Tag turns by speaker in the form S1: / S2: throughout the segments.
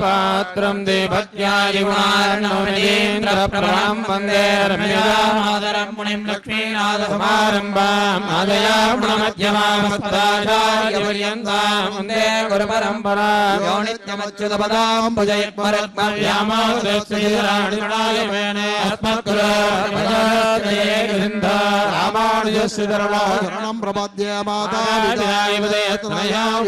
S1: പാത്രം ദേവത്യാരിമാരണീന്ദ്രപ്രഭം വന്ദേ രമയാമാതരം മുണിം ലക്ഷ്മീനാഥസമാരംഭാം ആദയാമധ്യമാമസ്താചാര്യപര്യന്താം വന്ദേ ഗുരുപരമ്പരാ യോണിത്യമച്യുതപദാം
S2: ഭുജയത്മരത്മര്യാമാതൃശ്രീരാണിണായമേനെ ആത്മകൃതേ രാമാനുജസ്ഥിതരണ
S3: പ്രപദ്യ
S1: മാതാ വിജയ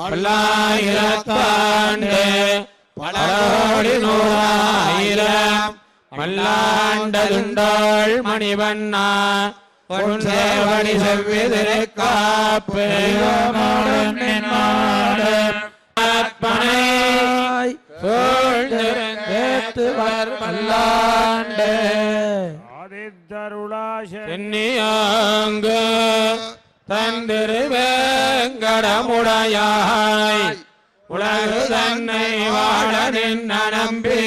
S1: பல்லாயிரத்தாண்டு பலோடி நூறாயிரம் பல்லாண்டதுண்டாள் மணிவண்ணா பொன்சேவடி செவ்விதிரை காப்பு. சூழ்ந்திருந்தேத்துவர் பல்லாண்டு தந்திரு வேங்கடமுடையாய் உலகு தன்னை வாழ நின்ன நம்பி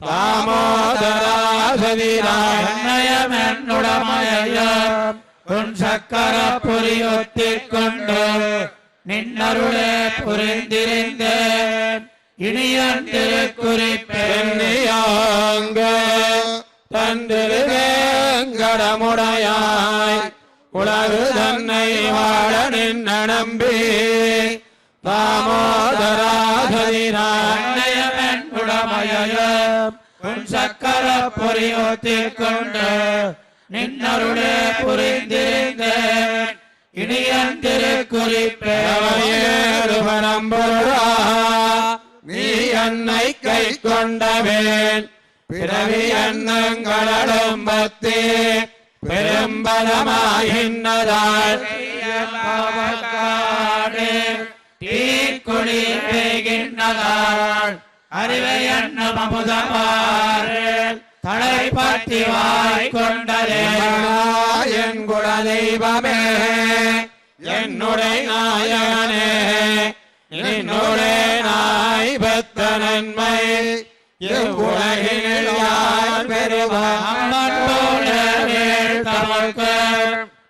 S1: தாமோதராசதிராயமென்னுடமையம் உன் சக்கர புரியுத்திக் கொண்டு நின்னருளே புரிந்திருந்தேன். இனியன் திருக்குறிப்பெண்ணியாங்க தந்திருவேங்கடமுடையாய் உலகு தன்னை வாழ நின்ன நம்பி தாமோதராசதிராயமென்னுடமையம் உன் சக்கர புரியுத்திக் கொண்டு நின்னருளே புரிந்திருந்தேன். இனியன் திருக்குறிப்பேருவனம்பொருளா நீ என்னை கை கொண்டவேன் பிறவி எண்ணங்களடம்பத்தே பெரும்பலமாயின்னதால் தீக்குடி பெய்கின்றதால் அறிவை எண்ணம் அமுதமாறு தலை பற்றி வாய் கொண்டதே என் குல தெய்வமே என்னுடைய நாயகனே என்னுடைய நாய் பெத்த நன்மை இவ்வுலகினில் யார்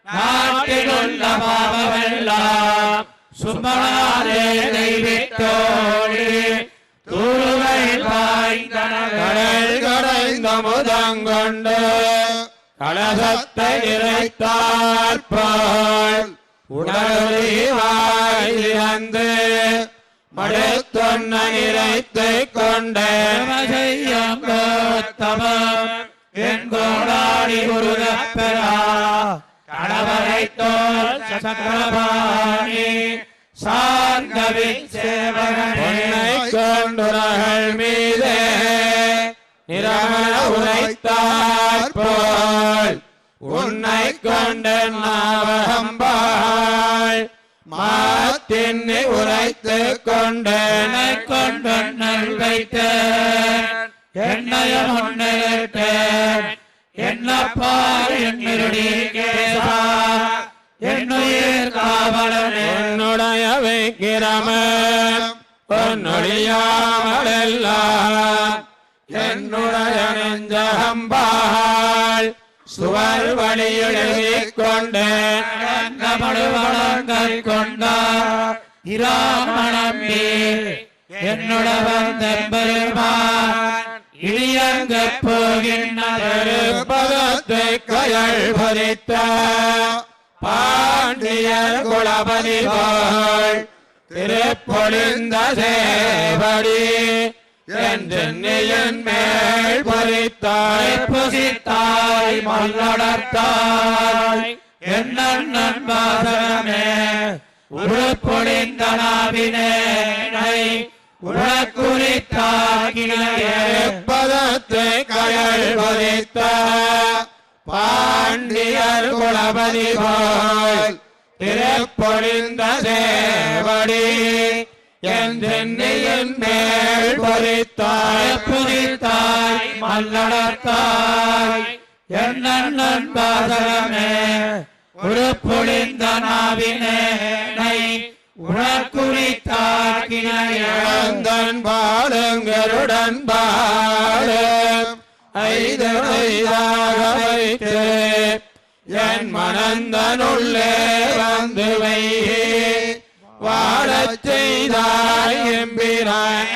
S1: நாட்டிலுள்ள பாவமெல்லாம் சுமணாரே தெய்வித்தோடி தூளுவையில் பாய்ந்தன கடைந்த முதங்கொண்டு கலசத்தை வாய்ந்து மடுத்தொன்ன இறைத்து கொண்டு செய்யும் தமம் என் கோடாடி குருதப்பெறா கடவரை தோல் சக்கரபாணி. சார்கவி சேவகனை. கொண்டுரகள் மீதே. நிரமண உரைத்தாற்போல் உன்னை கொண்டு நாவகம்பாள் மாத்தின்னை உரைத்து கொண்டு கொண்டு நல் வைத்தேன் என்னையும் முன்னிட்டேன் என்னப்பார் என்னுடைய கேசா என்னுயிர் காவலன் என்னுடைய வைக்கிறமன் பொன்னொழியாமலெல்லாம் என்னுடைய நெஞ்சகம்பாள் சுவர் வழியுழுவிக் கொண்டு கொண்டார் இராமணம்பி என்னுட வந்த பெருமான் இடியங்க போகின்ற பதத்தை கயல் பறித்த பாண்டியர் குலபதி போல் திருப்பொழிந்த சேவடி. மேல் பறித்தாய் புசித்தாய் மல்லடத்தாய். என்னன் பாசமே உருப்பொழிந்தனாவினே நாவினை உனக்குறித்தாக்கினப்பதத்தை கயல் பதித்த பாண்டியர் குலபதி போல் திருப்பொழிந்த சேவடி. என் மேல் பொறித்தாய் புதித்தாய் மல்லடத்தாய். என்னன் பாசமே உருப்பொழிந்த நாவினை உனக்குறித்தாக்கினன் பாடுங்கருடன் பாடும் ஐந்து ஐதாக வைத்து என் மனந்தனுள்ளே வந்து வை வாழச் செய்தாய் எம்பிராய்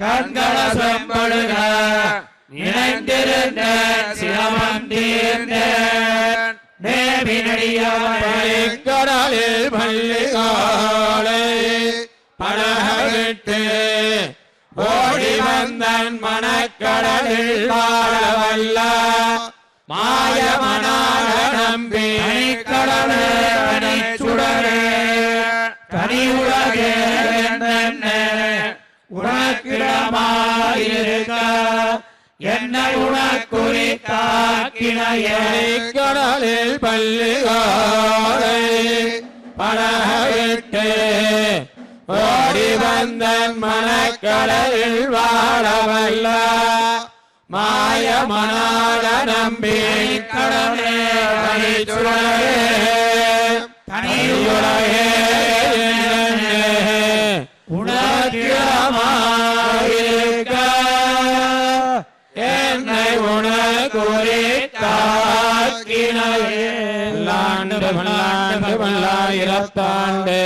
S1: கண்கள செம்படுக. நினைந்திருந்த சிரமம் தீர்ந்த கடலில் பள்ளிகாலை பழகிட்டு ஓடி வந்தன் மனக்கடலில் வாழவல்ல வல்ல நம்பி கடலே சுடரே தனி உலகே உனக்கிடமாயிருக்க. என்னை உனக்குறித்தாக்கினையே கடலில் பள்ளிகாரை படகிட்டு ஓடி வந்தன் மனக்கடலில் வாழவல்ல மாயமனால நம்பி கடலே தனிச்சுடரே தனியுலகே உணர்கிடமாயிருக்க என்னை லாண்டு பல்லாண்டு பல்லாயிரத்தாண்டு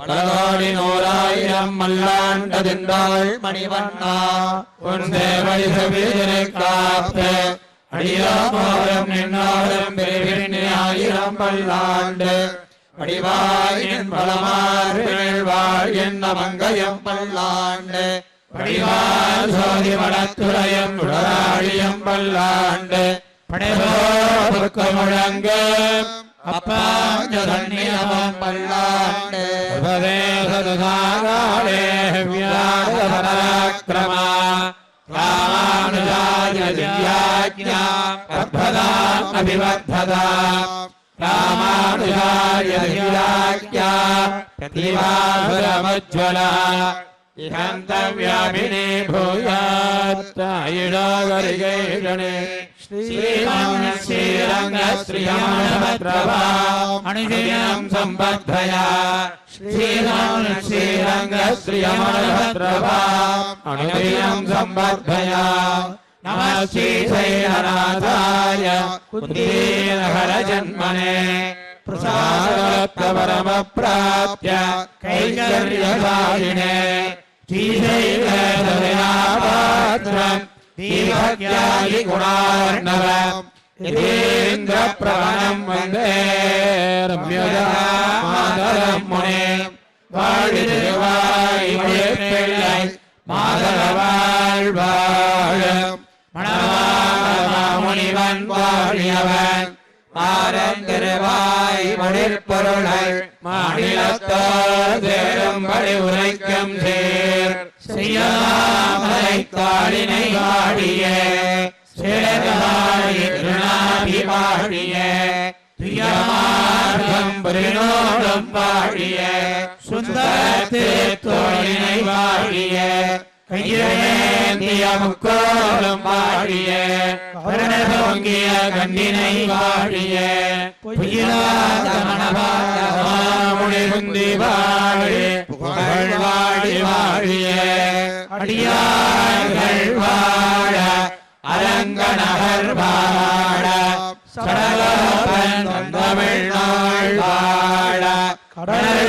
S1: பலகோடி நூறாயிரம் மல்லாண்டதின்றாள் மணிவண்ணா. உன் தேவை செவிதனை காத்து அடியாமோரம் நின்னாரம் பெருவின் பல்லாண்டு படிவாய் என் பலமார் வாழ் பல்லாண்டு படிவார் சோதி உடலாழியம் பல்லாண்டு அப்பாஞ்சதன்னியமம் பல்லாண்டு भगवे सदधाराणेव्याक्रमा रामानुजाय दिव्याज्ञा अभिवर्धदा रामानुजाय दिव्याज्ञा प्रतिभासुरमुज्ज्वला इहन्तव्याभिने भूयात्तायिडागरिगैरणे श्रीरङ्गश्रियमणभद्रवा अणिजीनं सम्बद्धया श्रीराम श्रीरङ्गश्रियमणभद्रवा अणिजीनं सम्बद्धया नमः श्रीशैलनाथाय कुन्दीरहरजन्मने प्रसादवरमप्राप्य कैकर्यधारिणे श्रीशैलनापात्रम् ஸ்ரீசைலநாதாய குணார்ணவ இதேந்திர பிரசாதபரம பிரவணம் வந்தே ரம்யஜா மாதரம் முனே வாழி திருவாய் பிள்ளை மாதரவாழ் வாழ மணவாமுனிவன் வாழியவன் மாறன் திருவாய் மணிற்பொருளை மாநிலத்தார் சேரும்படி உரைக்கும் சேர் செய்யாமலை காளினை வாழிய சேரதாய் திருநாபி வாழிய துயமார்க்கம் புரினோடும் வாழிய சுந்தரத்து தோழினை வாழிய கையிலேந்திய முக்கோலும் வாழிய கருணபோங்கிய கண்ணினை வாழிய புயிலாத மணவாழி குந்தி வாழி புகழ் வாழி வாழிய. அடியார்கள் வாழ அரங்கநகர் வாழ சடலோபன் தமிழ்நாள் வாழ கடல்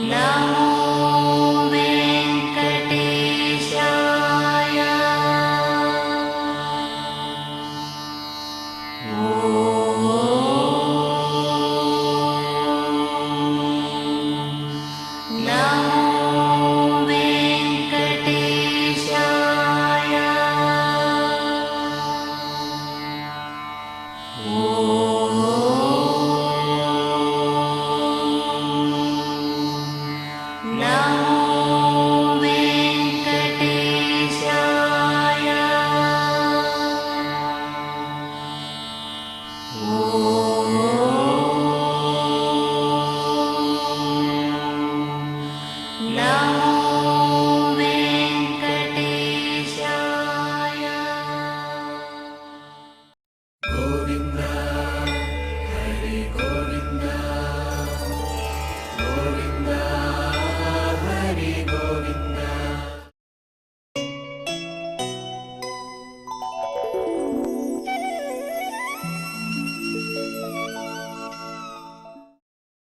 S1: No.